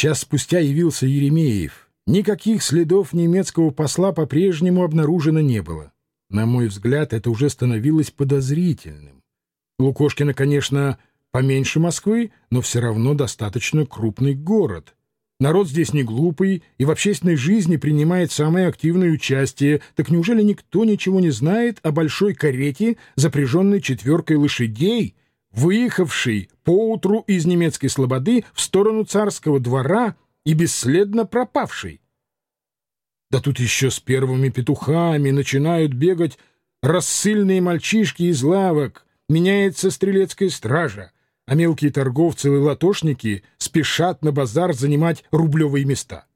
Час спустя явился Еремеев. Никаких следов немецкого посла по-прежнему обнаружено не было. На мой взгляд, это уже становилось подозрительным. Лукошкина, конечно, поменьше Москвы, но все равно достаточно крупный город. Народ здесь не глупый и в общественной жизни принимает самое активное участие. Так неужели никто ничего не знает о большой карете, запряженной четверкой лошадей, выехавшей поутру из немецкой слободы в сторону царского двора и бесследно пропавшей? Да тут еще с первыми петухами начинают бегать рассыльные мальчишки из лавок, меняется стрелецкая стража, а мелкие торговцы и латошники спешат на базар занимать рублевые места.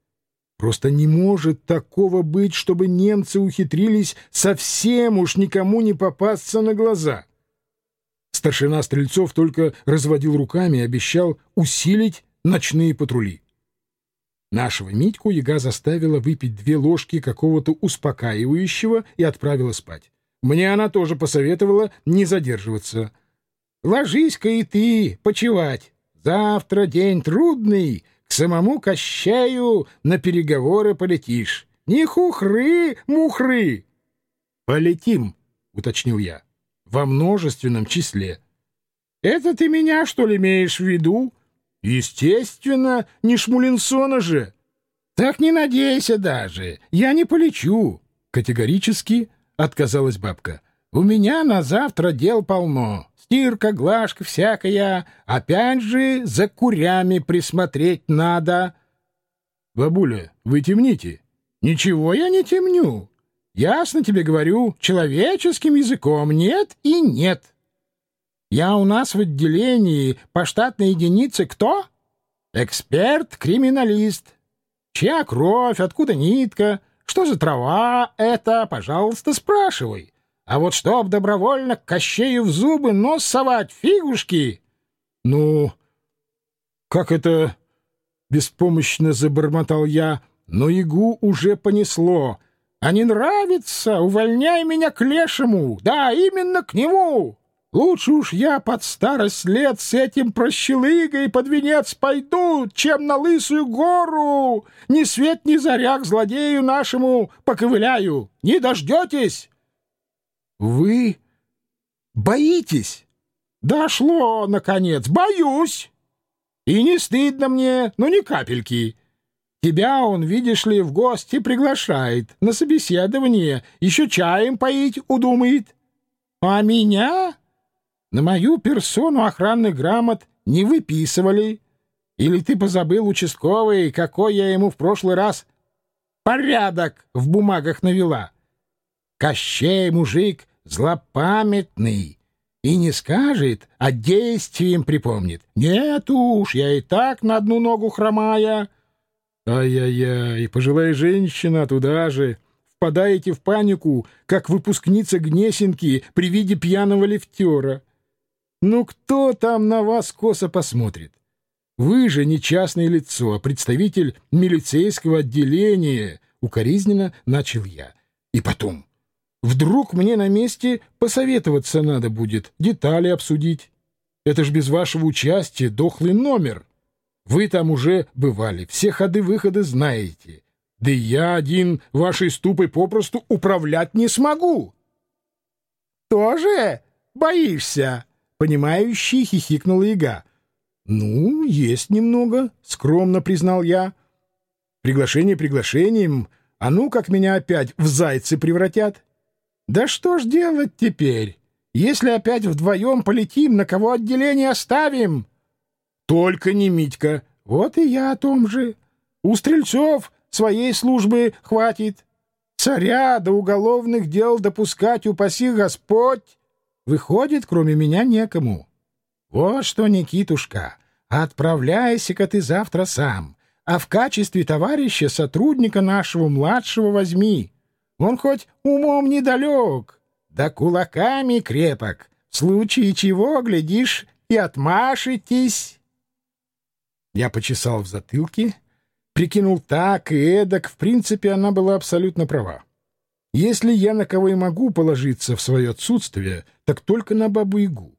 Просто не может такого быть, чтобы немцы ухитрились совсем уж никому не попасться на глаза. Старшина Стрельцов только разводил руками и обещал усилить ночные патрули. Нашего Митьку яга заставила выпить две ложки какого-то успокаивающего и отправила спать. Мне она тоже посоветовала не задерживаться — Ложись-ка и ты почевать. Завтра день трудный, к самому Кощаю на переговоры полетишь. Не хухры, мухры. — Полетим, — уточнил я, — во множественном числе. — Это ты меня, что ли, имеешь в виду? — Естественно, не Шмулинсона же. — Так не надейся даже, я не полечу. Категорически отказалась бабка. — У меня на завтра дел полно стирка, глажка всякая. Опять же, за курями присмотреть надо. — Бабуля, вы темните. — Ничего я не темню. Ясно тебе говорю, человеческим языком нет и нет. Я у нас в отделении по штатной единице кто? Эксперт-криминалист. Чья кровь, откуда нитка, что за трава это, пожалуйста, спрашивай. А вот чтоб добровольно Кощею в зубы нос совать, фигушки! — Ну, как это... — беспомощно забормотал я, но игу уже понесло. — А не нравится? Увольняй меня к лешему! Да, именно к нему! Лучше уж я под старость лет с этим прощелыгой под венец пойду, чем на лысую гору! Ни свет ни заря к злодею нашему поковыляю! Не дождетесь! Вы боитесь? Дошло, наконец, боюсь. И не стыдно мне, ну ни капельки. Тебя он, видишь ли, в гости приглашает, на собеседование, еще чаем поить удумает. А меня на мою персону охранных грамот не выписывали. Или ты позабыл, участковый, какой я ему в прошлый раз порядок в бумагах навела? Кощей мужик злопамятный и не скажет, а действием припомнит. Нет уж, я и так на одну ногу хромая. Ай-яй-яй, пожилая женщина туда же. Впадаете в панику, как выпускница Гнесинки при виде пьяного лифтера. Ну кто там на вас косо посмотрит? Вы же не частное лицо, а представитель милицейского отделения, укоризненно начал я. И потом, Вдруг мне на месте посоветоваться надо будет, детали обсудить. Это ж без вашего участия дохлый номер. Вы там уже бывали, все ходы-выходы знаете. Да и я один вашей ступой попросту управлять не смогу. — Тоже боишься? — понимающий хихикнул яга. — Ну, есть немного, — скромно признал я. Приглашение приглашением, а ну как меня опять в зайцы превратят. Да что ж делать теперь, если опять вдвоем полетим, на кого отделение оставим? Только не Митька. Вот и я о том же. У стрельцов своей службы хватит. Царя до уголовных дел допускать, упаси Господь. Выходит, кроме меня некому. Вот что, Никитушка, отправляйся-ка ты завтра сам, а в качестве товарища сотрудника нашего младшего возьми. Он хоть умом недалек, да кулаками крепок. В случае чего, глядишь, и отмашетесь. Я почесал в затылке, прикинул так и эдак. В принципе, она была абсолютно права. Если я на кого и могу положиться в свое отсутствие, так только на бабу-ягу.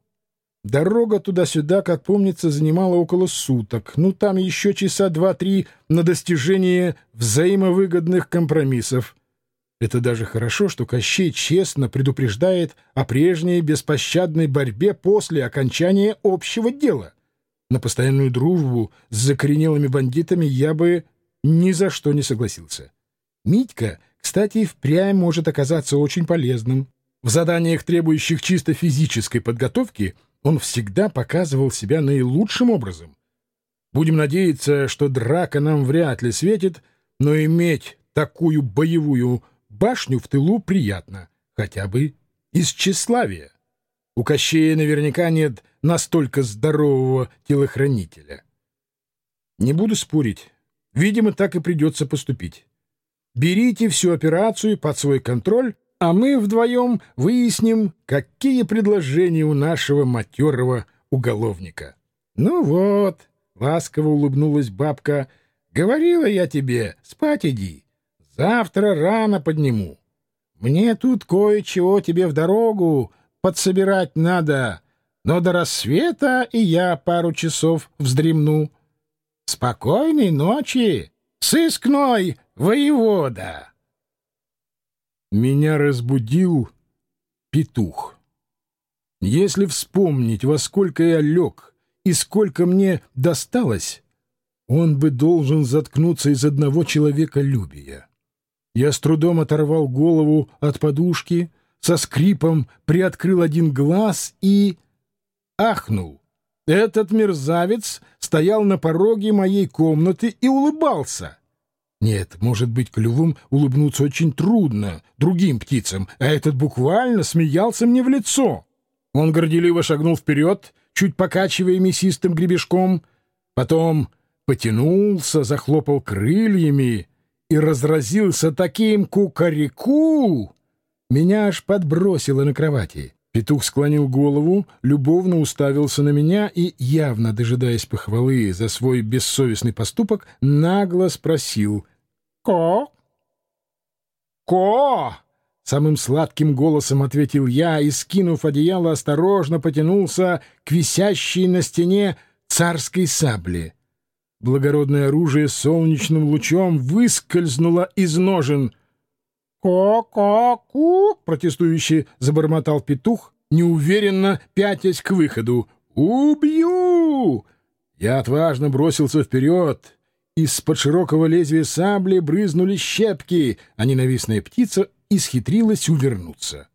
Дорога туда-сюда, как помнится, занимала около суток. Ну, там еще часа два-три на достижение взаимовыгодных компромиссов. Это даже хорошо, что Кощей честно предупреждает о прежней беспощадной борьбе после окончания общего дела. На постоянную дружбу с закоренелыми бандитами я бы ни за что не согласился. Митька, кстати, впрямь может оказаться очень полезным. В заданиях, требующих чисто физической подготовки, он всегда показывал себя наилучшим образом. Будем надеяться, что драка нам вряд ли светит, но иметь такую боевую башню в тылу приятно, хотя бы из тщеславия. У Кощея наверняка нет настолько здорового телохранителя. Не буду спорить. Видимо, так и придется поступить. Берите всю операцию под свой контроль, а мы вдвоем выясним, какие предложения у нашего матерого уголовника. Ну вот, ласково улыбнулась бабка, говорила я тебе, спать иди. Завтра рано подниму. Мне тут кое-чего тебе в дорогу подсобирать надо, но до рассвета и я пару часов вздремну. Спокойной ночи, сыскной воевода!» Меня разбудил петух. Если вспомнить, во сколько я лег и сколько мне досталось, он бы должен заткнуться из одного человека любия. Я с трудом оторвал голову от подушки, со скрипом приоткрыл один глаз и... ахнул. Этот мерзавец стоял на пороге моей комнаты и улыбался. Нет, может быть, клювом улыбнуться очень трудно другим птицам, а этот буквально смеялся мне в лицо. Он горделиво шагнул вперед, чуть покачивая мясистым гребешком, потом потянулся, захлопал крыльями и разразился таким кукареку, меня аж подбросило на кровати. Петух склонил голову, любовно уставился на меня и, явно дожидаясь похвалы за свой бессовестный поступок, нагло спросил «Ко?» «Ко?» — самым сладким голосом ответил я и, скинув одеяло, осторожно потянулся к висящей на стене царской сабле. Благородное оружие солнечным лучом выскользнуло из ножен. «Ко-ко-ку!» — протестующий забормотал петух, неуверенно пятясь к выходу. «Убью!» Я отважно бросился вперед. Из-под широкого лезвия сабли брызнули щепки, а ненавистная птица исхитрилась увернуться.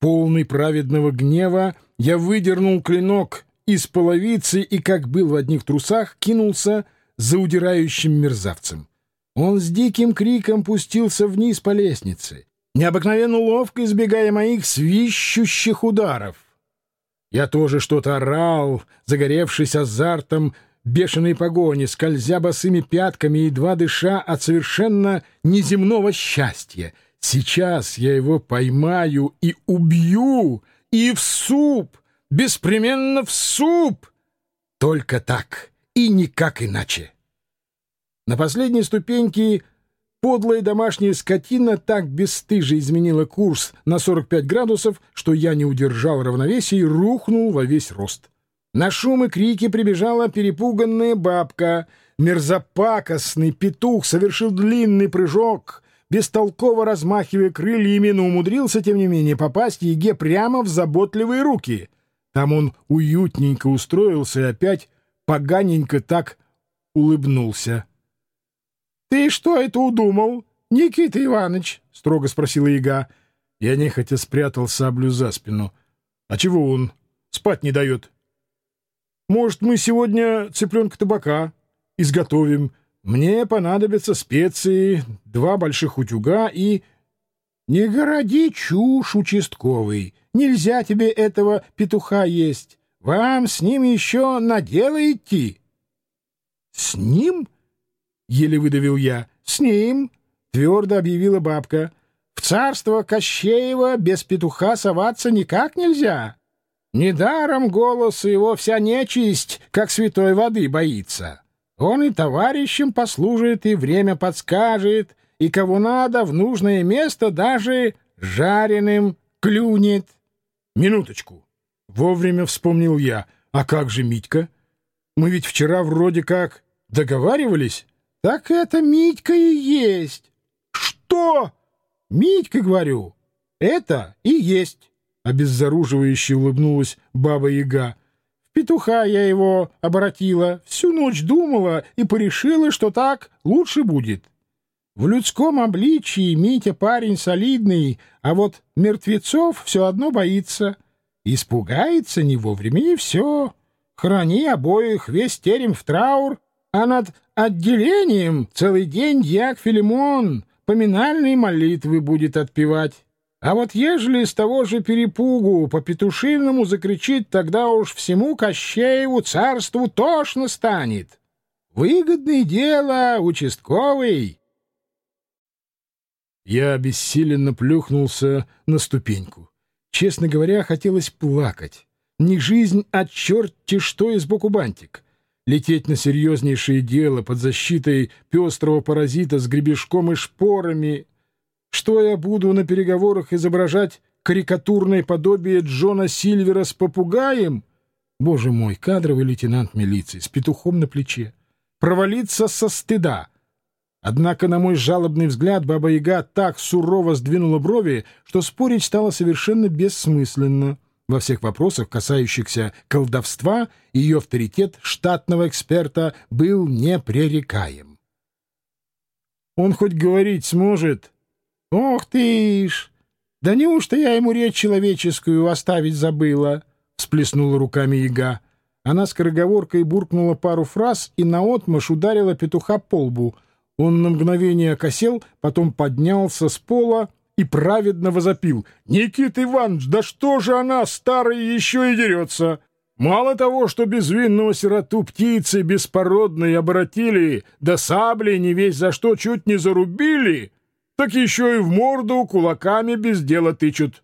Полный праведного гнева я выдернул клинок из половицы и, как был в одних трусах, кинулся за удирающим мерзавцем. Он с диким криком пустился вниз по лестнице, необыкновенно ловко избегая моих свищущих ударов. Я тоже что-то орал, загоревшись азартом бешеной погони, скользя босыми пятками, едва дыша от совершенно неземного счастья. Сейчас я его поймаю и убью, и в суп, беспременно в суп. Только так и никак иначе. На последней ступеньке подлая домашняя скотина так бесстыже изменила курс на 45 градусов, что я не удержал равновесия и рухнул во весь рост. На шум и крики прибежала перепуганная бабка. Мерзопакостный петух совершил длинный прыжок, бестолково размахивая крыльями, но умудрился, тем не менее, попасть Еге прямо в заботливые руки. Там он уютненько устроился и опять поганенько так улыбнулся. — Ты что это удумал, Никита Иванович? — строго спросила яга. Я нехотя спрятал саблю за спину. — А чего он? Спать не дает. — Может, мы сегодня цыпленка табака изготовим? Мне понадобятся специи, два больших утюга и... — Не городи чушь, участковый. Нельзя тебе этого петуха есть. Вам с ним еще на дело идти. — С ним? — еле выдавил я. — С ним, — твердо объявила бабка. — В царство Кощеева без петуха соваться никак нельзя. Недаром голосу его вся нечисть, как святой воды, боится. Он и товарищам послужит, и время подскажет, и кого надо в нужное место даже жареным клюнет. Минуточку. Вовремя вспомнил я. А как же Митька? Мы ведь вчера вроде как договаривались. Так это Митька и есть. Что? Митька, говорю. Это и есть. Обеззаруживающе улыбнулась баба-яга. В петуха я его обратила, всю ночь думала и порешила, что так лучше будет. В людском обличии Митя парень солидный, а вот мертвецов все одно боится. Испугается не вовремя, и все. Храни обоих, весь терем в траур, а над отделением целый день дьяк Филимон поминальные молитвы будет отпевать. А вот ежели с того же перепугу по петушиному закричит, тогда уж всему Кощееву царству тошно станет. Выгодное дело, участковый. Я обессиленно плюхнулся на ступеньку. Честно говоря, хотелось плакать. Не жизнь, а черти что и сбоку бантик. Лететь на серьезнейшее дело под защитой пестрого паразита с гребешком и шпорами. Что я буду на переговорах изображать карикатурное подобие Джона Сильвера с попугаем? Боже мой, кадровый лейтенант милиции с петухом на плече. Провалиться со стыда — Однако, на мой жалобный взгляд, Баба-Яга так сурово сдвинула брови, что спорить стало совершенно бессмысленно. Во всех вопросах, касающихся колдовства, ее авторитет штатного эксперта был непререкаем. «Он хоть говорить сможет?» «Ох ты ж! Да неужто я ему речь человеческую оставить забыла?» — всплеснула руками яга. Она скороговоркой буркнула пару фраз и наотмашь ударила петуха по лбу — он на мгновение окосел, потом поднялся с пола и праведно возопил. «Никита Иванович, да что же она, старая, еще и дерется? Мало того, что безвинного сироту птицы беспородные обратили, да сабли не весь за что чуть не зарубили, так еще и в морду кулаками без дела тычут.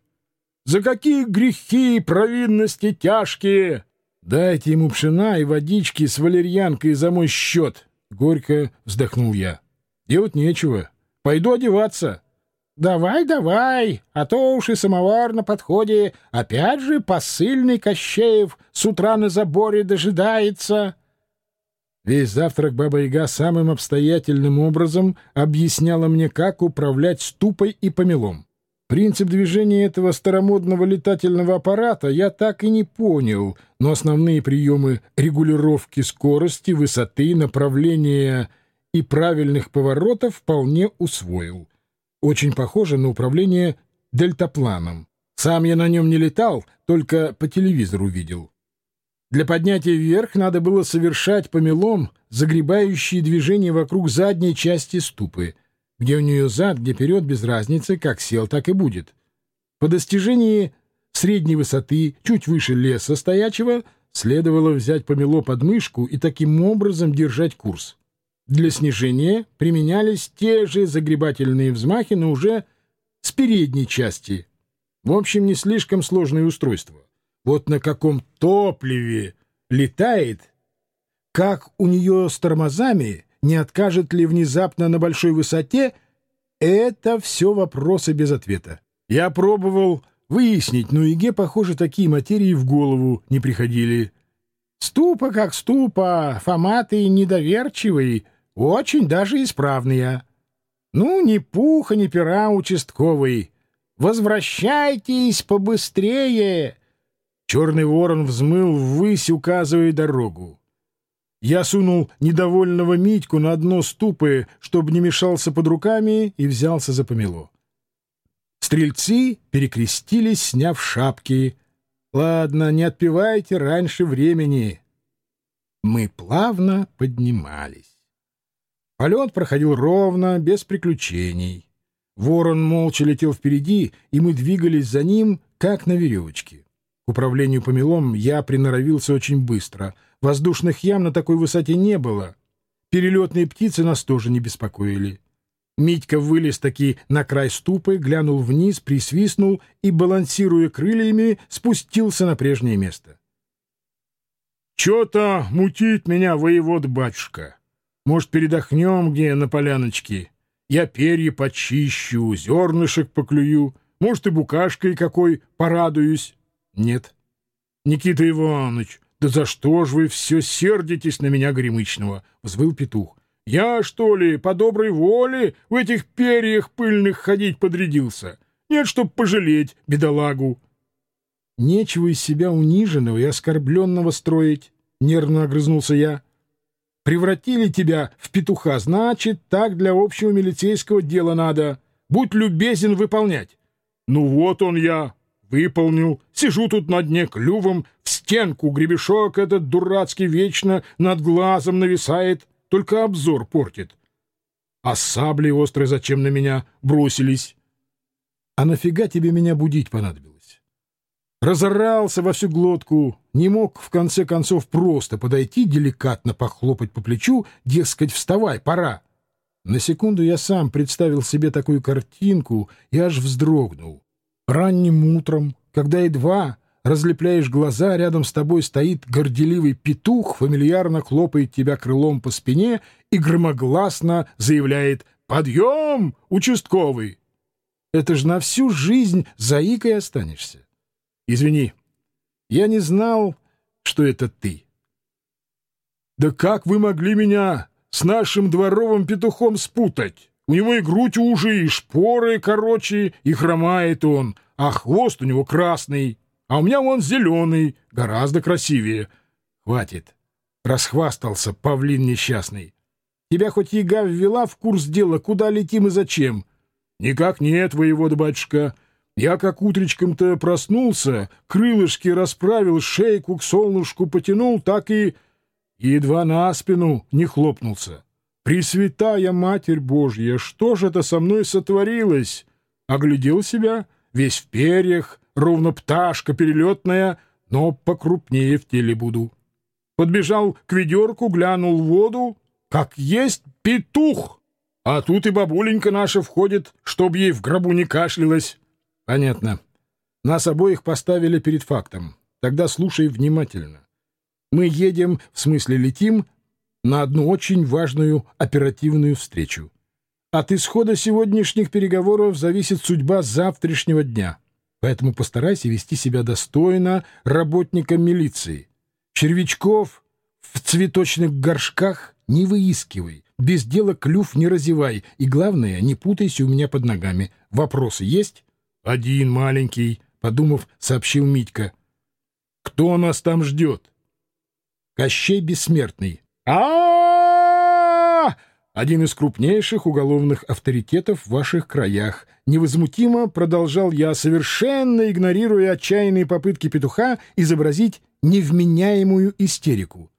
За какие грехи и провинности тяжкие! Дайте ему пшена и водички с валерьянкой за мой счет!» Горько вздохнул я. Делать нечего. Пойду одеваться. Давай, давай, а то уж и самовар на подходе. Опять же посыльный Кощеев с утра на заборе дожидается. Весь завтрак Баба-Яга самым обстоятельным образом объясняла мне, как управлять ступой и помелом. Принцип движения этого старомодного летательного аппарата я так и не понял, но основные приемы регулировки скорости, высоты, направления и правильных поворотов вполне усвоил. Очень похоже на управление дельтапланом. Сам я на нем не летал, только по телевизору видел. Для поднятия вверх надо было совершать помелом загребающие движения вокруг задней части ступы — где у нее зад, где вперед, без разницы, как сел, так и будет. По достижении средней высоты, чуть выше леса стоячего, следовало взять помело под мышку и таким образом держать курс. Для снижения применялись те же загребательные взмахи, но уже с передней части. В общем, не слишком сложное устройство. Вот на каком топливе летает, как у нее с тормозами — не откажет ли внезапно на большой высоте, это все вопросы без ответа. Я пробовал выяснить, но Иге, похоже, такие материи в голову не приходили. Ступа как ступа, Фома ты недоверчивый, очень даже исправный. Ну, ни пуха, ни пера участковый. Возвращайтесь побыстрее. Черный ворон взмыл ввысь, указывая дорогу. Я сунул недовольного Митьку на дно ступы, чтобы не мешался под руками, и взялся за помело. Стрельцы перекрестились, сняв шапки. «Ладно, не отпевайте раньше времени». Мы плавно поднимались. Полет проходил ровно, без приключений. Ворон молча летел впереди, и мы двигались за ним, как на веревочке. К управлению помелом я приноровился очень быстро — Воздушных ям на такой высоте не было. Перелетные птицы нас тоже не беспокоили. Митька вылез таки на край ступы, глянул вниз, присвистнул и, балансируя крыльями, спустился на прежнее место. «Чё-то мутит меня воевод батюшка. Может, передохнем где на поляночке? Я перья почищу, зернышек поклюю, может, и букашкой какой порадуюсь». «Нет». Никита Иванович, да за что ж вы все сердитесь на меня, Горемычного? — взвыл петух. Я, что ли, по доброй воле в этих перьях пыльных ходить подрядился? Нет, чтоб пожалеть бедолагу. Нечего из себя униженного и оскорбленного строить, — нервно огрызнулся я. Превратили тебя в петуха, значит, так для общего милицейского дела надо. Будь любезен выполнять. Ну вот он я, выполнил. Сижу тут на дне клювом, в стенку гребешок этот дурацкий вечно над глазом нависает, только обзор портит. А сабли острые зачем на меня бросились? А нафига тебе меня будить понадобилось? Разорался во всю глотку, не мог в конце концов просто подойти, деликатно похлопать по плечу, дескать, вставай, пора. На секунду я сам представил себе такую картинку и аж вздрогнул. Ранним утром, когда едва разлепляешь глаза, рядом с тобой стоит горделивый петух, фамильярно хлопает тебя крылом по спине и громогласно заявляет «Подъем, участковый!» Это ж на всю жизнь заикой останешься. Извини, я не знал, что это ты. Да как вы могли меня с нашим дворовым петухом спутать? У него и грудь уже, и шпоры короче, и хромает он, а хвост у него красный, а у меня он зеленый, гораздо красивее. Хватит. Расхвастался павлин несчастный. Тебя хоть яга ввела в курс дела, куда летим и зачем? «Никак нет, воевода батюшка. Я как утречком-то проснулся, крылышки расправил, шейку к солнышку потянул, так и... едва на спину не хлопнулся. Пресвятая Матерь Божья, что же это со мной сотворилось? Оглядел себя, весь в перьях, ровно пташка перелетная, но покрупнее в теле буду. Подбежал к ведерку, глянул в воду, как есть петух!» А тут и бабуленька наша входит, чтоб ей в гробу не кашлялась. Понятно. Нас обоих поставили перед фактом. Тогда слушай внимательно. Мы едем, в смысле летим, на одну очень важную оперативную встречу. От исхода сегодняшних переговоров зависит судьба завтрашнего дня. Поэтому постарайся вести себя достойно работника милиции. Червячков в цветочных горшках не выискивай. Без дела клюв не разевай. И главное, не путайся у меня под ногами. Вопросы есть? Один маленький, подумав, сообщил Митька. Кто нас там ждет? Кощей Бессмертный. а Один из крупнейших уголовных авторитетов в ваших краях. Невозмутимо продолжал я, совершенно игнорируя отчаянные попытки петуха изобразить невменяемую истерику.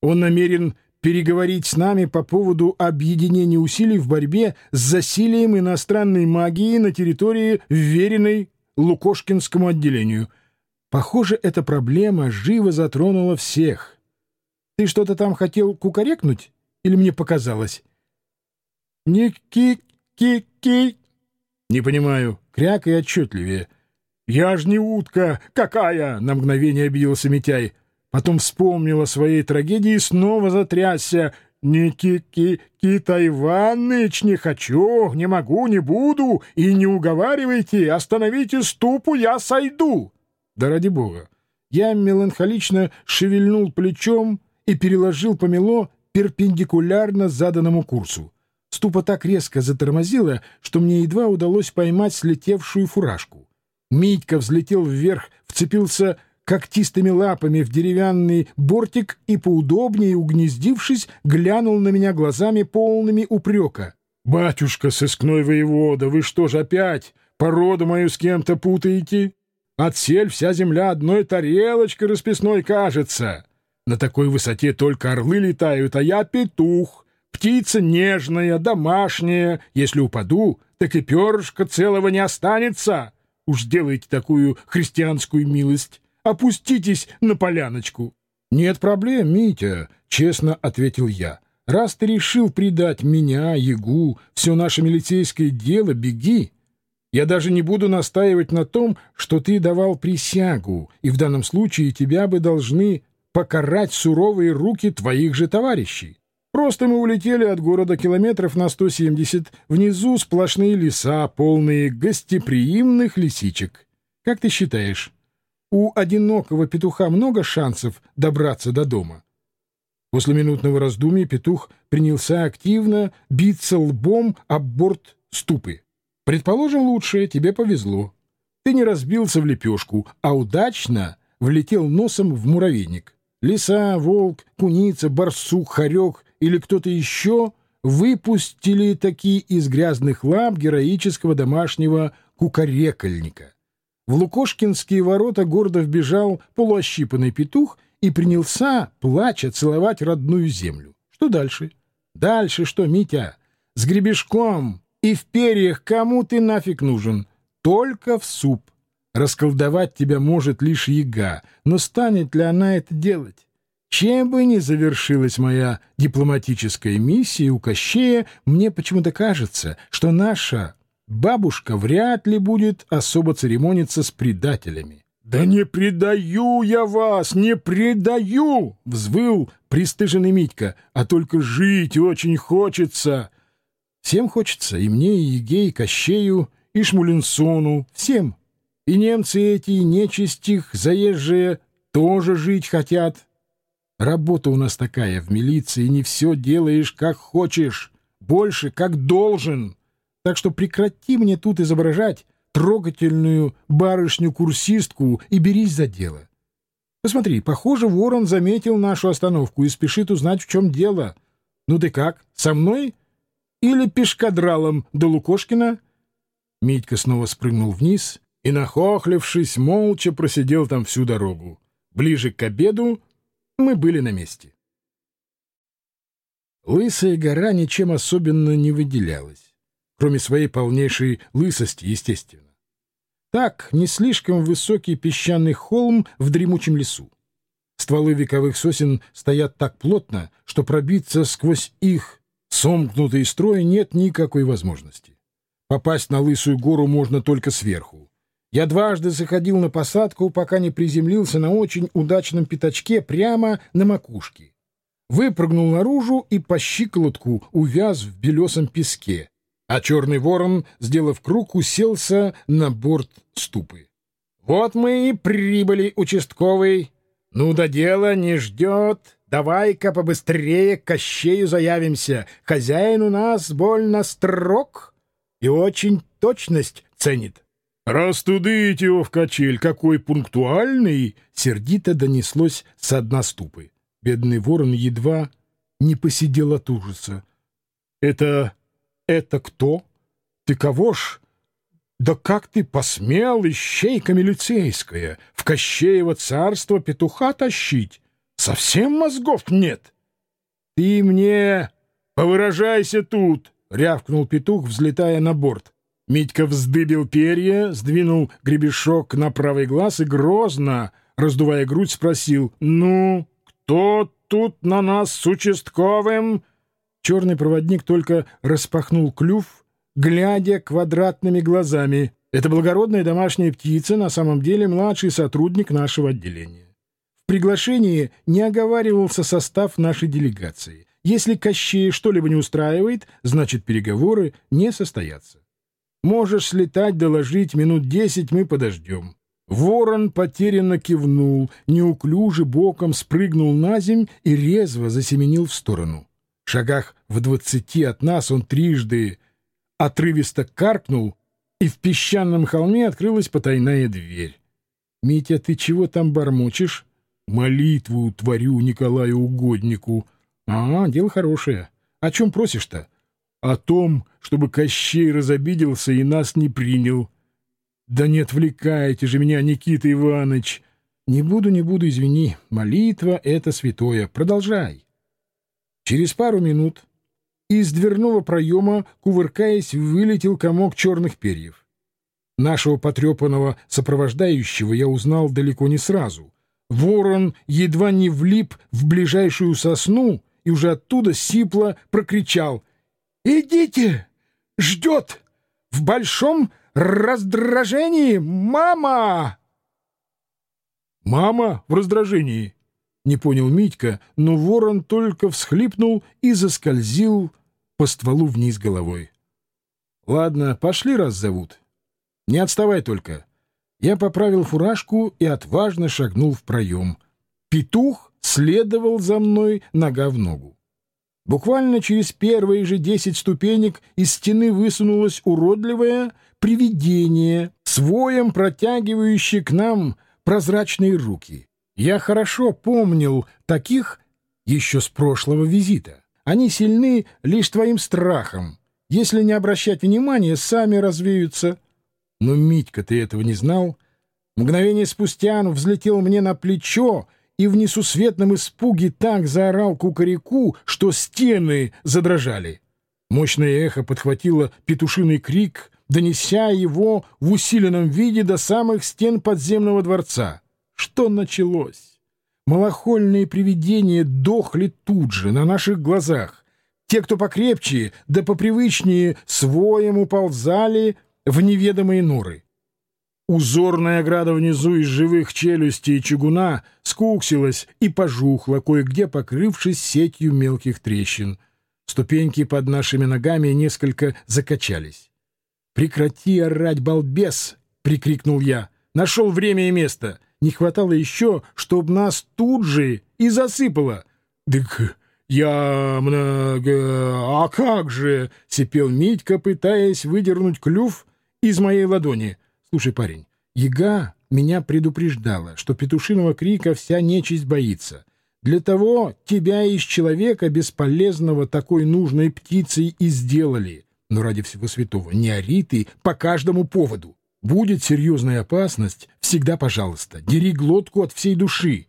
Он намерен переговорить с нами по поводу объединения усилий в борьбе с засилием иностранной магии на территории, вверенной Лукошкинскому отделению. Похоже, эта проблема живо затронула всех. Ты что-то там хотел кукарекнуть? Или мне показалось? «Не-ки-ки-ки...» «Не понимаю. Крякай отчетливее». «Я ж не утка! Какая!» — на мгновение обиделся Митяй. Потом вспомнил о своей трагедии и снова затрясся. «Никита Иваныч, не хочу, не могу, не буду, и не уговаривайте, остановите ступу, я сойду!» «Да ради бога!» Я меланхолично шевельнул плечом и переложил помело перпендикулярно заданному курсу. Ступа так резко затормозила, что мне едва удалось поймать слетевшую фуражку. Митька взлетел вверх, вцепился когтистыми лапами в деревянный бортик и, поудобнее угнездившись, глянул на меня глазами полными упрека. «Батюшка, сыскной воевода, вы что ж опять породу мою с кем-то путаете? Отсель вся земля одной тарелочкой расписной кажется. На такой высоте только орлы летают, а я петух, птица нежная, домашняя. Если упаду, так и перышка целого не останется. Уж сделайте такую христианскую милость» опуститесь на поляночку. — Нет проблем, Митя, — честно ответил я. — Раз ты решил предать меня, Ягу, все наше милицейское дело, беги. Я даже не буду настаивать на том, что ты давал присягу, и в данном случае тебя бы должны покарать суровые руки твоих же товарищей. Просто мы улетели от города километров на 170, внизу сплошные леса, полные гостеприимных лисичек. Как ты считаешь, у одинокого петуха много шансов добраться до дома. После минутного раздумья петух принялся активно биться лбом об борт ступы. Предположим, лучшее, тебе повезло. Ты не разбился в лепешку, а удачно влетел носом в муравейник. Лиса, волк, куница, барсук, хорек или кто-то еще выпустили такие из грязных лап героического домашнего кукарекольника. В Лукошкинские ворота гордо вбежал полуощипанный петух и принялся, плача, целовать родную землю. Что дальше? Дальше что, Митя? С гребешком и в перьях кому ты нафиг нужен? Только в суп. Расколдовать тебя может лишь яга, но станет ли она это делать? Чем бы ни завершилась моя дипломатическая миссия у Кощея, мне почему-то кажется, что наша бабушка вряд ли будет особо церемониться с предателями. «Да не предаю я вас, не предаю!» — взвыл пристыженный Митька. «А только жить очень хочется!» Всем хочется, и мне, и Егей, и Кощею, и Шмулинсону, всем. И немцы эти, и нечистих, заезжие, тоже жить хотят. Работа у нас такая в милиции, не все делаешь, как хочешь, больше, как должен. Так что прекрати мне тут изображать трогательную барышню-курсистку и берись за дело. Посмотри, похоже, ворон заметил нашу остановку и спешит узнать, в чем дело. Ну ты как, со мной или пешкадралом до Лукошкина?» Митька снова спрыгнул вниз и, нахохлившись, молча просидел там всю дорогу. Ближе к обеду мы были на месте. Лысая гора ничем особенно не выделялась, кроме своей полнейшей лысости, естественно. Так, не слишком высокий песчаный холм в дремучем лесу. Стволы вековых сосен стоят так плотно, что пробиться сквозь их сомкнутый строй нет никакой возможности. Попасть на Лысую гору можно только сверху. Я дважды заходил на посадку, пока не приземлился на очень удачном пятачке прямо на макушке. Выпрыгнул наружу и по щиколотку увяз в белесом песке, а черный ворон, сделав круг, уселся на борт ступы. «Вот мы и прибыли, участковый. Ну да дело не ждет. Давай-ка побыстрее к Кощею заявимся. Хозяин у нас больно строг и очень точность ценит. «Растудите его в качель, какой пунктуальный!» — сердито донеслось с одной ступы. Бедный ворон едва не посидел от ужаса. «Это... это кто? Ты кого ж? Да как ты посмел, ищейка милицейская, в Кощеево царство петуха тащить? Совсем мозгов нет?» «Ты мне повыражайся тут!» — рявкнул петух, взлетая на борт. Митька вздыбил перья, сдвинул гребешок на правый глаз и грозно, раздувая грудь, спросил «Ну, кто тут на нас с участковым?» Черный проводник только распахнул клюв, глядя квадратными глазами. Это благородная домашняя птица, на самом деле младший сотрудник нашего отделения. В приглашении не оговаривался состав нашей делегации. Если Кощей что-либо не устраивает, значит переговоры не состоятся. Можешь слетать, доложить, минут десять мы подождем. Ворон потерянно кивнул, неуклюже боком спрыгнул на земь и резво засеменил в сторону. Шагах в двадцати от нас он трижды отрывисто каркнул, и в песчаном холме открылась потайная дверь. — Митя, ты чего там бормочешь? — Молитву творю Николаю Угоднику. — А, дело хорошее. О чем просишь-то? о том, чтобы Кощей разобиделся и нас не принял. Да не отвлекайте же меня, Никита Иванович. Не буду, не буду, извини. Молитва — это святое. Продолжай. Через пару минут из дверного проема, кувыркаясь, вылетел комок черных перьев. Нашего потрепанного сопровождающего я узнал далеко не сразу. Ворон едва не влип в ближайшую сосну и уже оттуда сипло прокричал — «Идите! Ждет! В большом раздражении! Мама!» «Мама в раздражении!» — не понял Митька, но ворон только всхлипнул и заскользил по стволу вниз головой. «Ладно, пошли, раз зовут. Не отставай только. Я поправил фуражку и отважно шагнул в проем. Петух следовал за мной нога в ногу. Буквально через первые же десять ступенек из стены высунулось уродливое привидение, своем протягивающее к нам прозрачные руки. Я хорошо помнил таких еще с прошлого визита. Они сильны лишь твоим страхом. Если не обращать внимания, сами развеются. Но Митька, ты этого не знал? Мгновение спустя он взлетел мне на плечо и в несусветном испуге так заорал кукареку, что стены задрожали. Мощное эхо подхватило петушиный крик, донеся его в усиленном виде до самых стен подземного дворца. Что началось? Малохольные привидения дохли тут же, на наших глазах. Те, кто покрепче, да попривычнее, своем уползали в неведомые норы. Узорная ограда внизу из живых челюстей чугуна скуксилась и пожухла, кое-где покрывшись сетью мелких трещин. Ступеньки под нашими ногами несколько закачались. «Прекрати орать, балбес!» — прикрикнул я. «Нашел время и место. Не хватало еще, чтоб нас тут же и засыпало». «Так я много... А как же?» — сипел Митька, пытаясь выдернуть клюв из моей ладони. «Слушай, парень, яга меня предупреждала, что петушиного крика вся нечисть боится». Для того тебя из человека бесполезного такой нужной птицей и сделали. Но ради всего святого, не ори ты по каждому поводу. Будет серьезная опасность, всегда, пожалуйста, дери глотку от всей души.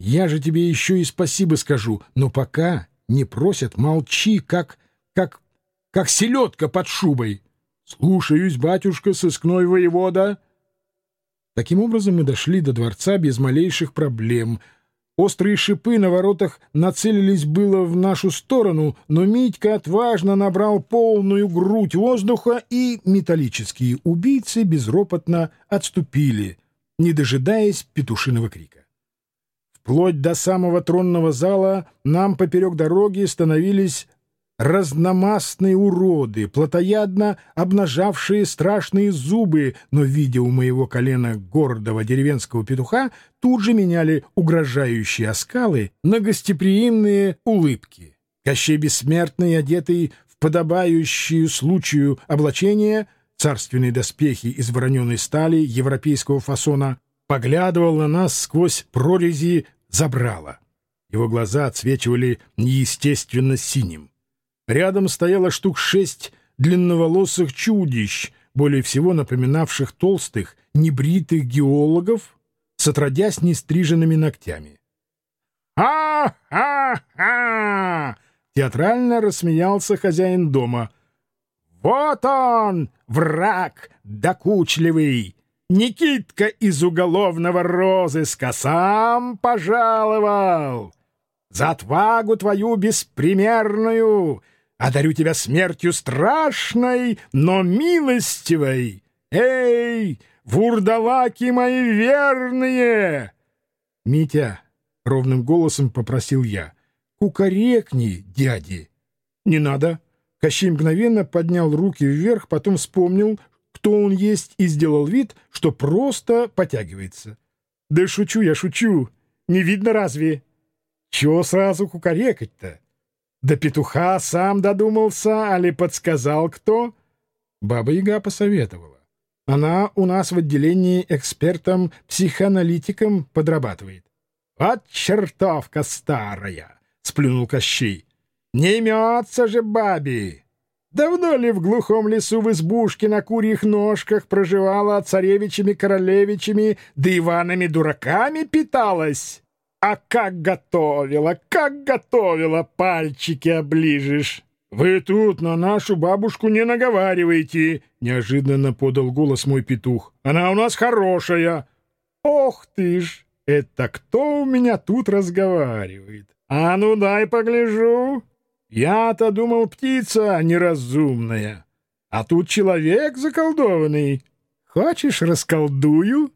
Я же тебе еще и спасибо скажу, но пока не просят, молчи, как, как, как селедка под шубой. Слушаюсь, батюшка, сыскной воевода. Таким образом мы дошли до дворца без малейших проблем — Острые шипы на воротах нацелились было в нашу сторону, но Митька отважно набрал полную грудь воздуха, и металлические убийцы безропотно отступили, не дожидаясь петушиного крика. Вплоть до самого тронного зала нам поперек дороги становились разномастные уроды, плотоядно обнажавшие страшные зубы, но, видя у моего колена гордого деревенского петуха, тут же меняли угрожающие оскалы на гостеприимные улыбки. Кощей Бессмертный, одетый в подобающую случаю облачение, царственные доспехи из вороненой стали европейского фасона, поглядывал на нас сквозь прорези забрала. Его глаза отсвечивали неестественно синим. Рядом стояло штук шесть длинноволосых чудищ, более всего напоминавших толстых, небритых геологов с отродясь нестриженными ногтями. «Ха-ха-ха!» — театрально рассмеялся хозяин дома. «Вот он, враг докучливый! Никитка из уголовного розыска сам пожаловал! За отвагу твою беспримерную!» Одарю тебя смертью страшной, но милостивой. Эй, вурдалаки мои верные!» «Митя», — ровным голосом попросил я, — «кукарекни, дяди». «Не надо». Кощей мгновенно поднял руки вверх, потом вспомнил, кто он есть, и сделал вид, что просто потягивается. «Да шучу я, шучу. Не видно разве?» «Чего сразу кукарекать-то?» До петуха сам додумался, али подсказал кто? Баба-яга посоветовала. Она у нас в отделении экспертом-психоаналитиком подрабатывает. «Вот чертовка старая!» — сплюнул Кощей. «Не имется же бабе! Давно ли в глухом лесу в избушке на курьих ножках проживала царевичами-королевичами да Иванами-дураками питалась?» А как готовила, как готовила, пальчики оближешь. Вы тут на нашу бабушку не наговаривайте, неожиданно подал голос мой петух. Она у нас хорошая. Ох ты ж, это кто у меня тут разговаривает? А ну дай погляжу. Я-то думал, птица неразумная, а тут человек заколдованный. Хочешь, расколдую?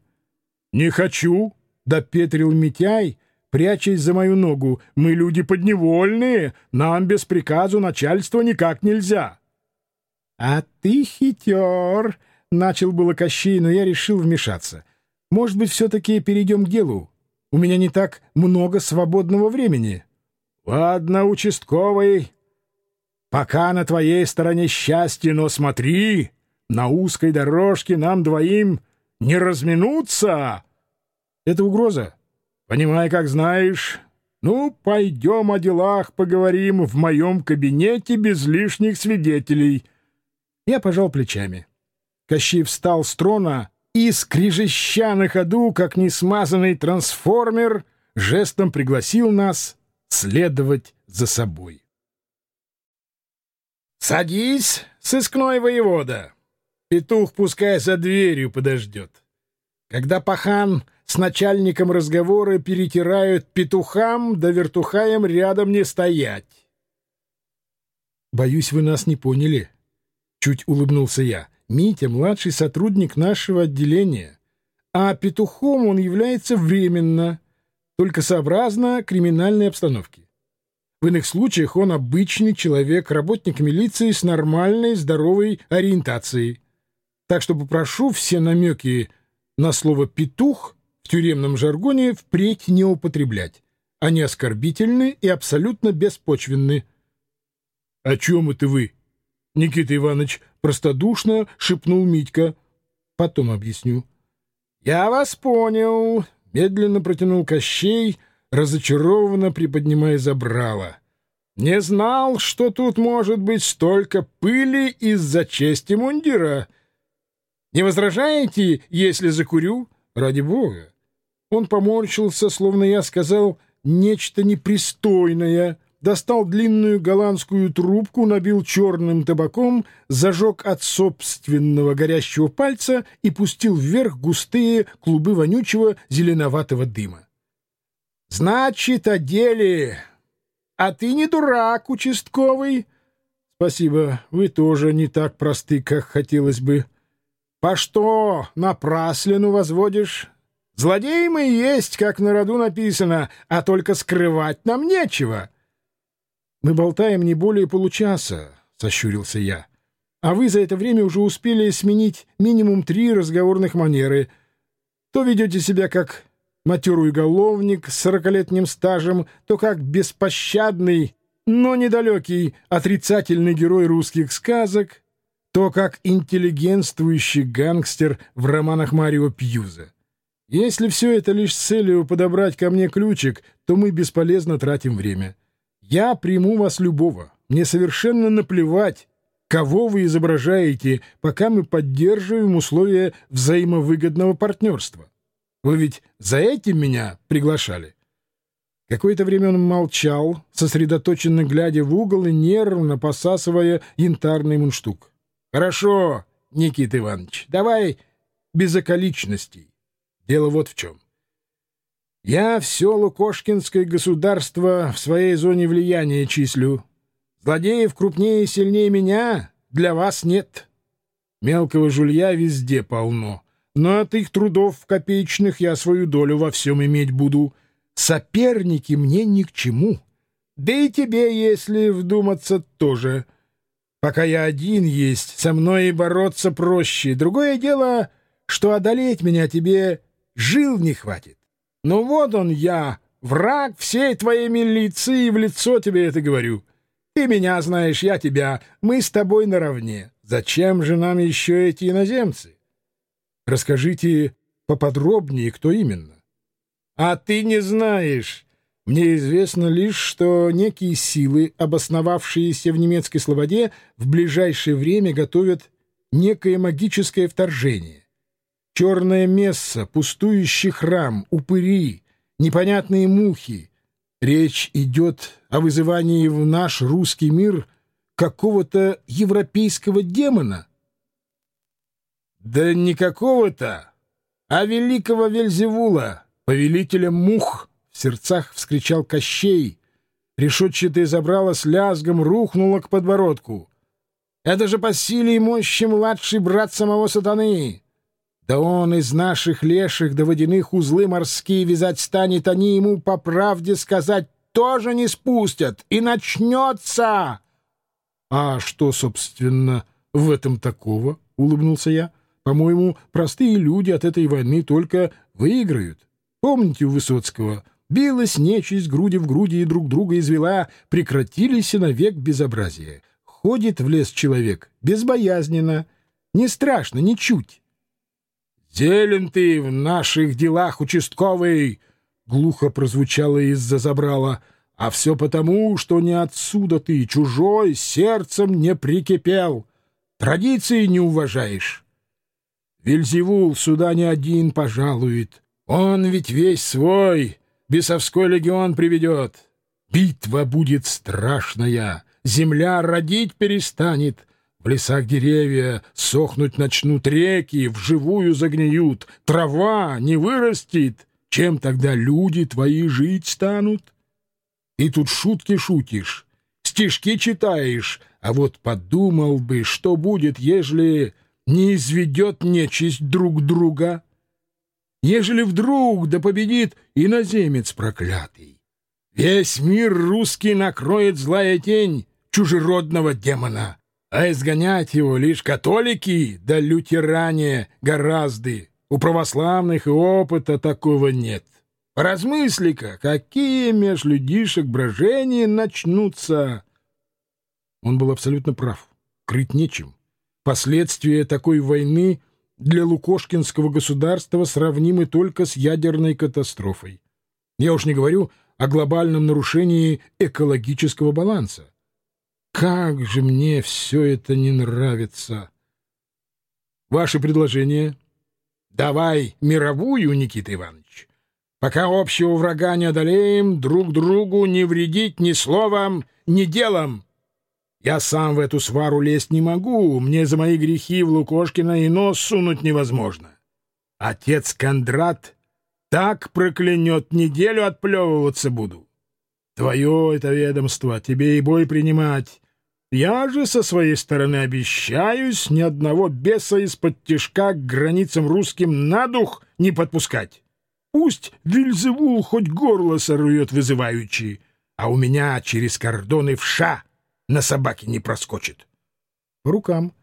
Не хочу, допетрил Митяй, прячась за мою ногу. Мы люди подневольные, нам без приказу начальства никак нельзя. — А ты хитер! — начал было Кощей, но я решил вмешаться. Может быть, все-таки перейдем к делу? У меня не так много свободного времени. Ладно, участковый, пока на твоей стороне счастье, но смотри, на узкой дорожке нам двоим не разминуться. Это угроза? Понимай, как знаешь. Ну, пойдем о делах поговорим в моем кабинете без лишних свидетелей. Я пожал плечами. Кощей встал с трона и, скрижеща на ходу, как несмазанный трансформер, жестом пригласил нас следовать за собой. «Садись, сыскной воевода! Петух пускай за дверью подождет. Когда пахан с начальником разговора перетирают петухам, да вертухаем рядом не стоять». «Боюсь, вы нас не поняли», — чуть улыбнулся я. Митя — младший сотрудник нашего отделения, а петухом он является временно, только сообразно криминальной обстановке. В иных случаях он обычный человек, работник милиции с нормальной, здоровой ориентацией. Так что попрошу все намеки на слово «петух» в тюремном жаргоне впредь не употреблять. Они оскорбительны и абсолютно беспочвенны. — О чем это вы? Никита Иванович простодушно шепнул Митька. Потом объясню. Я вас понял, медленно протянул Кощей, разочарованно приподнимая забрало. Не знал, что тут может быть столько пыли из-за чести мундира. Не возражаете, если закурю? Ради бога. Он поморщился, словно я сказал нечто непристойное — достал длинную голландскую трубку, набил черным табаком, зажег от собственного горящего пальца и пустил вверх густые клубы вонючего зеленоватого дыма. — Значит, о деле. А ты не дурак, участковый. — Спасибо, вы тоже не так просты, как хотелось бы. — По что напраслину возводишь? Злодеи мы есть, как на роду написано, а только скрывать нам нечего. — «Мы болтаем не более получаса», — сощурился я. «А вы за это время уже успели сменить минимум три разговорных манеры. То ведете себя как матерый уголовник с сорокалетним стажем, то как беспощадный, но недалекий отрицательный герой русских сказок, то как интеллигентствующий гангстер в романах Марио Пьюза. Если все это лишь с целью подобрать ко мне ключик, то мы бесполезно тратим время». Я приму вас любого. Мне совершенно наплевать, кого вы изображаете, пока мы поддерживаем условия взаимовыгодного партнерства. Вы ведь за этим меня приглашали?» Какое-то время он молчал, сосредоточенно глядя в угол и нервно посасывая янтарный мундштук. «Хорошо, Никита Иванович, давай без околичностей. Дело вот в чем. Я все Лукошкинское государство в своей зоне влияния числю. Злодеев крупнее и сильнее меня для вас нет. Мелкого жулья везде полно, но от их трудов копеечных я свою долю во всем иметь буду. Соперники мне ни к чему. Да и тебе, если вдуматься, тоже. Пока я один есть, со мной и бороться проще. Другое дело, что одолеть меня тебе жил не хватит. Ну вот он я, враг всей твоей милиции, в лицо тебе это говорю. Ты меня знаешь, я тебя, мы с тобой наравне. Зачем же нам еще эти иноземцы? Расскажите поподробнее, кто именно. А ты не знаешь. Мне известно лишь, что некие силы, обосновавшиеся в немецкой слободе, в ближайшее время готовят некое магическое вторжение. Черное месса, пустующий храм, упыри, непонятные мухи. Речь идет о вызывании в наш русский мир какого-то европейского демона. Да не какого-то, а великого Вельзевула, повелителя мух, в сердцах вскричал Кощей. Решетчатое забрало с лязгом рухнуло к подбородку. Это же по силе и мощи младший брат самого сатаны. Да он из наших леших до водяных узлы морские вязать станет, они ему по правде сказать тоже не спустят, и начнется. — А что, собственно, в этом такого? — улыбнулся я. — По-моему, простые люди от этой войны только выиграют. Помните у Высоцкого «Билась нечисть груди в груди и друг друга извела, прекратились и навек безобразия. Ходит в лес человек безбоязненно, не страшно ничуть». «Зелен ты в наших делах, участковый!» — глухо прозвучало из-за забрала. «А все потому, что не отсюда ты, чужой, сердцем не прикипел. Традиции не уважаешь. Вельзевул сюда не один пожалует. Он ведь весь свой, бесовской легион приведет. Битва будет страшная, земля родить перестанет». В лесах деревья сохнуть начнут реки, вживую загниют, трава не вырастет. Чем тогда люди твои жить станут? Ты тут шутки шутишь, стишки читаешь, а вот подумал бы, что будет, ежели не изведет нечисть друг друга, ежели вдруг да победит иноземец проклятый. Весь мир русский накроет злая тень чужеродного демона а изгонять его лишь католики да лютеране гораздо. У православных и опыта такого нет. Поразмысли-ка, какие меж людишек брожения начнутся. Он был абсолютно прав. Крыть нечем. Последствия такой войны для Лукошкинского государства сравнимы только с ядерной катастрофой. Я уж не говорю о глобальном нарушении экологического баланса. Как же мне все это не нравится! Ваше предложение? Давай мировую, Никита Иванович. Пока общего врага не одолеем, друг другу не вредить ни словом, ни делом. Я сам в эту свару лезть не могу, мне за мои грехи в Лукошкина и нос сунуть невозможно. Отец Кондрат так проклянет, неделю отплевываться буду. Твое это ведомство, тебе и бой принимать. Я же со своей стороны обещаюсь ни одного беса из-под тишка к границам русским на дух не подпускать. Пусть Вильзевул хоть горло сорвет вызывающий, а у меня через кордоны вша на собаке не проскочит. Рукам.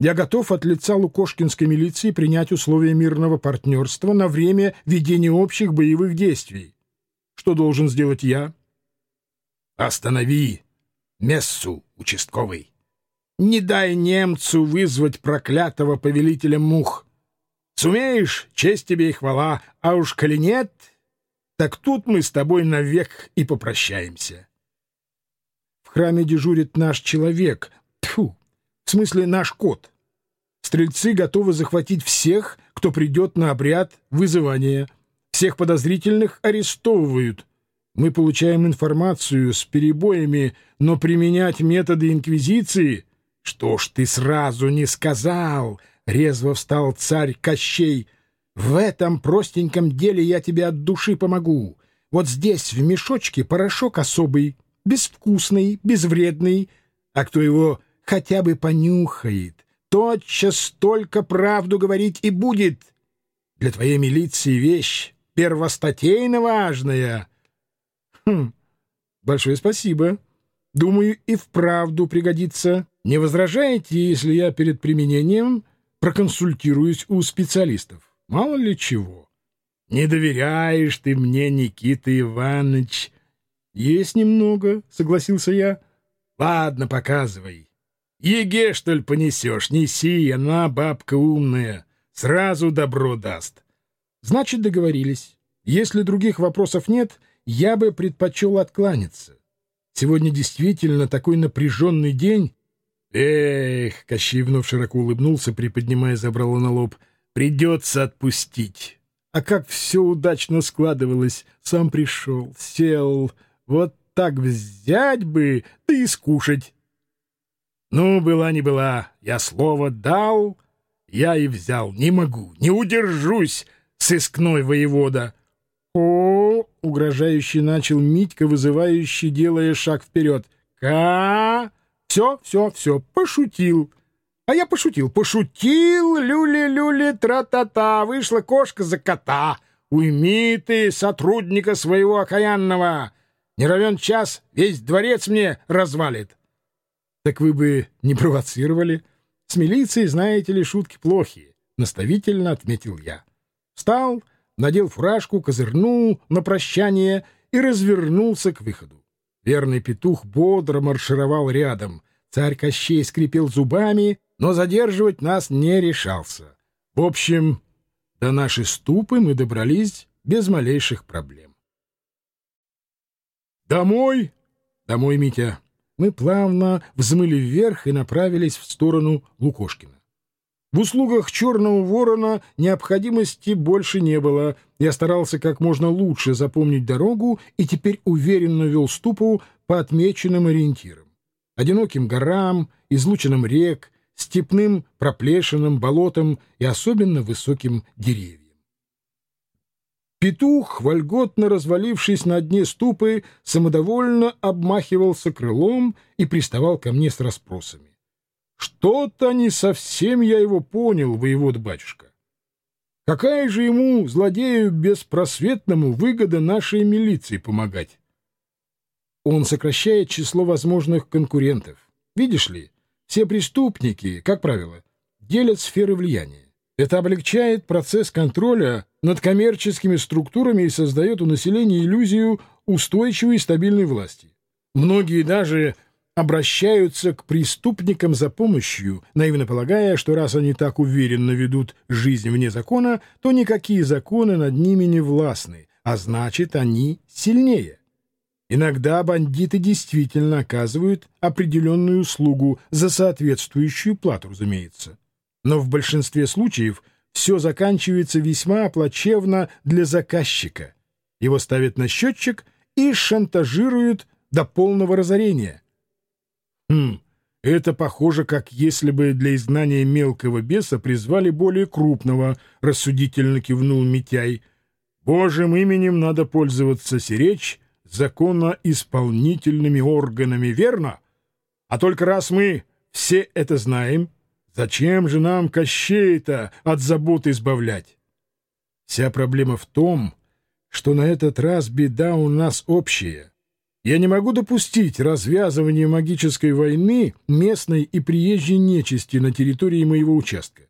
Я готов от лица Лукошкинской милиции принять условия мирного партнерства на время ведения общих боевых действий. Что должен сделать я? Останови мессу, участковый. Не дай немцу вызвать проклятого повелителя мух. Сумеешь, честь тебе и хвала, а уж коли нет, так тут мы с тобой навек и попрощаемся. В храме дежурит наш человек, тьфу, в смысле наш кот. Стрельцы готовы захватить всех, кто придет на обряд вызывания. Всех подозрительных арестовывают — мы получаем информацию с перебоями, но применять методы инквизиции... Что ж ты сразу не сказал? Резво встал царь Кощей. В этом простеньком деле я тебе от души помогу. Вот здесь в мешочке порошок особый, безвкусный, безвредный. А кто его хотя бы понюхает, тотчас только правду говорить и будет. Для твоей милиции вещь первостатейно важная — Хм, большое спасибо. Думаю, и вправду пригодится. Не возражаете, если я перед применением проконсультируюсь у специалистов? Мало ли чего. Не доверяешь ты мне, Никита Иванович. Есть немного, согласился я. Ладно, показывай. Еге, что ли, понесешь? Неси, она бабка умная. Сразу добро даст. Значит, договорились. Если других вопросов нет, я бы предпочел откланяться. Сегодня действительно такой напряженный день. Эх, Кощей вновь широко улыбнулся, приподнимая забрало на лоб. Придется отпустить. А как все удачно складывалось. Сам пришел, сел. Вот так взять бы, да и скушать. Ну, была не была. Я слово дал, я и взял. Не могу, не удержусь, сыскной воевода. О, угрожающе начал Митька, вызывающий, делая шаг вперед. Ка! Все, все, все, пошутил. А я пошутил, пошутил, люли-люли, тра-та-та, вышла кошка за кота. Уйми ты сотрудника своего окаянного. Не равен час, весь дворец мне развалит. Так вы бы не провоцировали. С милицией, знаете ли, шутки плохие. — наставительно отметил я. Встал, надел фуражку, козырнул на прощание и развернулся к выходу. Верный петух бодро маршировал рядом. Царь Кощей скрипел зубами, но задерживать нас не решался. В общем, до нашей ступы мы добрались без малейших проблем. «Домой!» «Домой, Митя!» Мы плавно взмыли вверх и направились в сторону Лукошкина. В услугах черного ворона необходимости больше не было. Я старался как можно лучше запомнить дорогу и теперь уверенно вел ступу по отмеченным ориентирам. Одиноким горам, излученным рек, степным проплешинам, болотам и особенно высоким деревьям. Петух, вольготно развалившись на дне ступы, самодовольно обмахивался крылом и приставал ко мне с расспросами. Что-то не совсем я его понял, воевод батюшка. Какая же ему, злодею беспросветному, выгода нашей милиции помогать? Он сокращает число возможных конкурентов. Видишь ли, все преступники, как правило, делят сферы влияния. Это облегчает процесс контроля над коммерческими структурами и создает у населения иллюзию устойчивой и стабильной власти. Многие даже обращаются к преступникам за помощью, наивно полагая, что раз они так уверенно ведут жизнь вне закона, то никакие законы над ними не властны, а значит, они сильнее. Иногда бандиты действительно оказывают определенную услугу за соответствующую плату, разумеется. Но в большинстве случаев все заканчивается весьма плачевно для заказчика. Его ставят на счетчик и шантажируют до полного разорения. Хм, это похоже, как если бы для изгнания мелкого беса призвали более крупного, рассудительно кивнул Митяй. Божьим именем надо пользоваться сиречь законоисполнительными органами, верно? А только раз мы все это знаем, зачем же нам Кощей-то от заботы избавлять? Вся проблема в том, что на этот раз беда у нас общая. Я не могу допустить развязывания магической войны местной и приезжей нечисти на территории моего участка.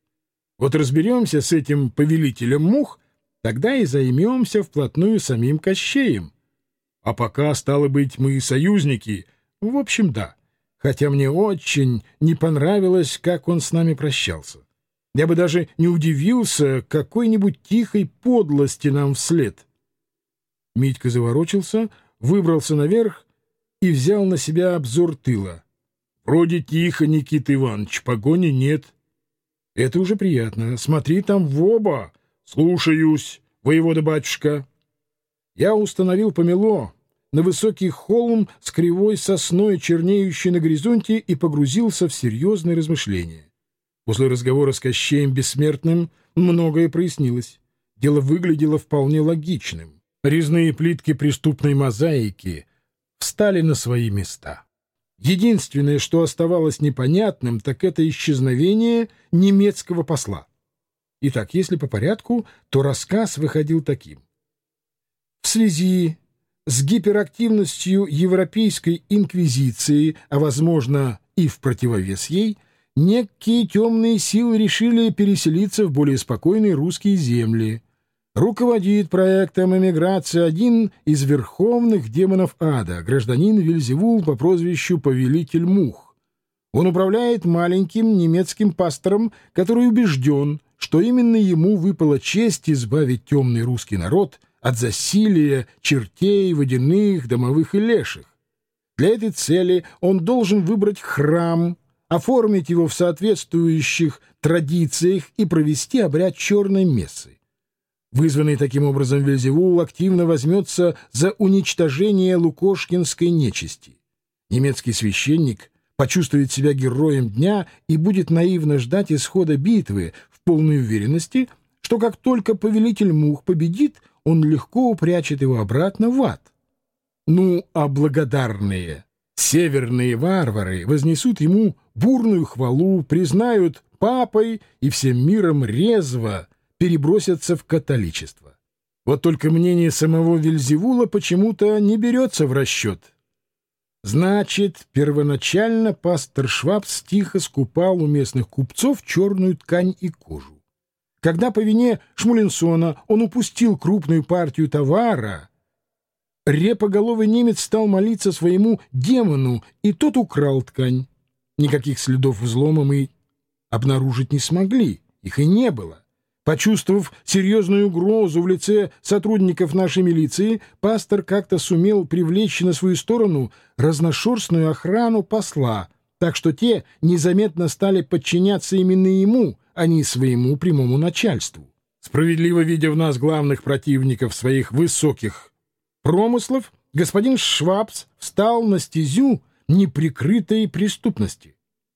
Вот разберемся с этим повелителем мух, тогда и займемся вплотную самим Кощеем. А пока, стало быть, мы союзники. В общем, да. Хотя мне очень не понравилось, как он с нами прощался. Я бы даже не удивился какой-нибудь тихой подлости нам вслед. Митька заворочился, выбрался наверх и взял на себя обзор тыла. Вроде тихо, Никита Иванович, погони нет. Это уже приятно. Смотри там в оба. Слушаюсь, воевода-батюшка. Я установил помело на высокий холм с кривой сосной, чернеющей на горизонте, и погрузился в серьезные размышления. После разговора с Кощеем Бессмертным многое прояснилось. Дело выглядело вполне логичным. Резные плитки преступной мозаики встали на свои места. Единственное, что оставалось непонятным, так это исчезновение немецкого посла. Итак, если по порядку, то рассказ выходил таким. В связи с гиперактивностью Европейской инквизиции, а, возможно, и в противовес ей, некие темные силы решили переселиться в более спокойные русские земли – Руководит проектом эмиграции один из верховных демонов ада, гражданин Вильзевул по прозвищу Повелитель Мух. Он управляет маленьким немецким пастором, который убежден, что именно ему выпала честь избавить темный русский народ от засилия чертей, водяных, домовых и леших. Для этой цели он должен выбрать храм, оформить его в соответствующих традициях и провести обряд черной мессы. Вызванный таким образом Вельзевул активно возьмется за уничтожение лукошкинской нечисти. Немецкий священник почувствует себя героем дня и будет наивно ждать исхода битвы в полной уверенности, что как только повелитель мух победит, он легко упрячет его обратно в ад. Ну, а благодарные северные варвары вознесут ему бурную хвалу, признают папой и всем миром резво перебросятся в католичество. Вот только мнение самого Вельзевула почему-то не берется в расчет. Значит, первоначально пастор Швабс тихо скупал у местных купцов черную ткань и кожу. Когда по вине Шмулинсона он упустил крупную партию товара, репоголовый немец стал молиться своему демону, и тот украл ткань. Никаких следов взлома мы обнаружить не смогли, их и не было. Почувствовав серьезную угрозу в лице сотрудников нашей милиции, пастор как-то сумел привлечь на свою сторону разношерстную охрану посла, так что те незаметно стали подчиняться именно ему, а не своему прямому начальству. Справедливо видя в нас главных противников своих высоких промыслов, господин Швабс встал на стезю неприкрытой преступности.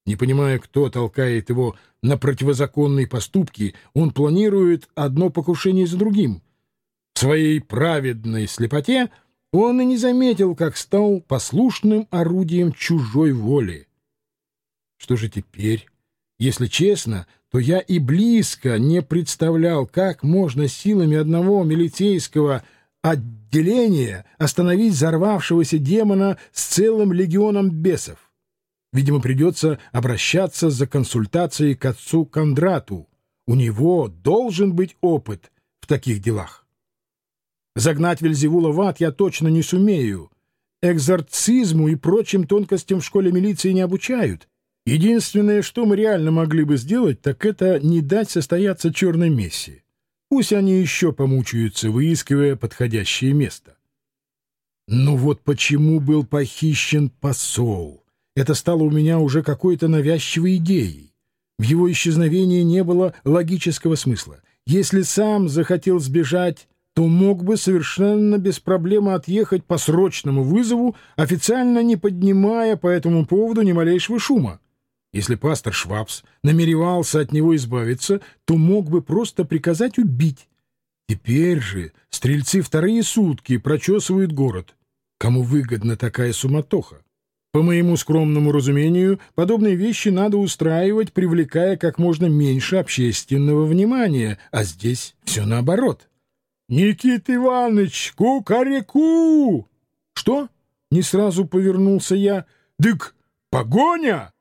Не понимая, кто толкает его на противозаконные поступки, он планирует одно покушение за другим. В своей праведной слепоте он и не заметил, как стал послушным орудием чужой воли. Что же теперь? Если честно, то я и близко не представлял, как можно силами одного милицейского отделения остановить взорвавшегося демона с целым легионом бесов. Видимо, придется обращаться за консультацией к отцу Кондрату. У него должен быть опыт в таких делах. Загнать Вельзевула в ад я точно не сумею. Экзорцизму и прочим тонкостям в школе милиции не обучают. Единственное, что мы реально могли бы сделать, так это не дать состояться черной мессе. Пусть они еще помучаются, выискивая подходящее место. Ну вот почему был похищен посол? Это стало у меня уже какой-то навязчивой идеей. В его исчезновении не было логического смысла. Если сам захотел сбежать, то мог бы совершенно без проблемы отъехать по срочному вызову, официально не поднимая по этому поводу ни малейшего шума. Если пастор Швабс намеревался от него избавиться, то мог бы просто приказать убить. Теперь же стрельцы вторые сутки прочесывают город. Кому выгодна такая суматоха? По моему скромному разумению, подобные вещи надо устраивать, привлекая как можно меньше общественного внимания, а здесь все наоборот. «Никита Иванович, кукареку!» «Что?» — не сразу повернулся я. «Дык, погоня!»